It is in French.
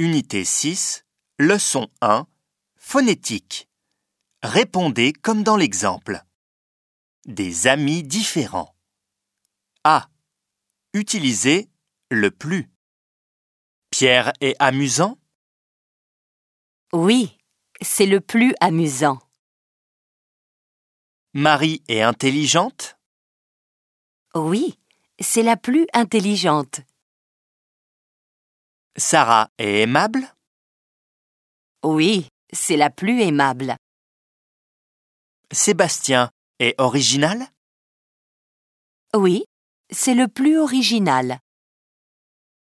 Unité 6, leçon 1, phonétique. Répondez comme dans l'exemple. Des amis différents. A. Utilisez le plus. Pierre est amusant? Oui, c'est le plus amusant. Marie est intelligente? Oui, c'est la plus intelligente. Sarah est aimable? Oui, c'est la plus aimable. Sébastien est original? Oui, c'est le plus original.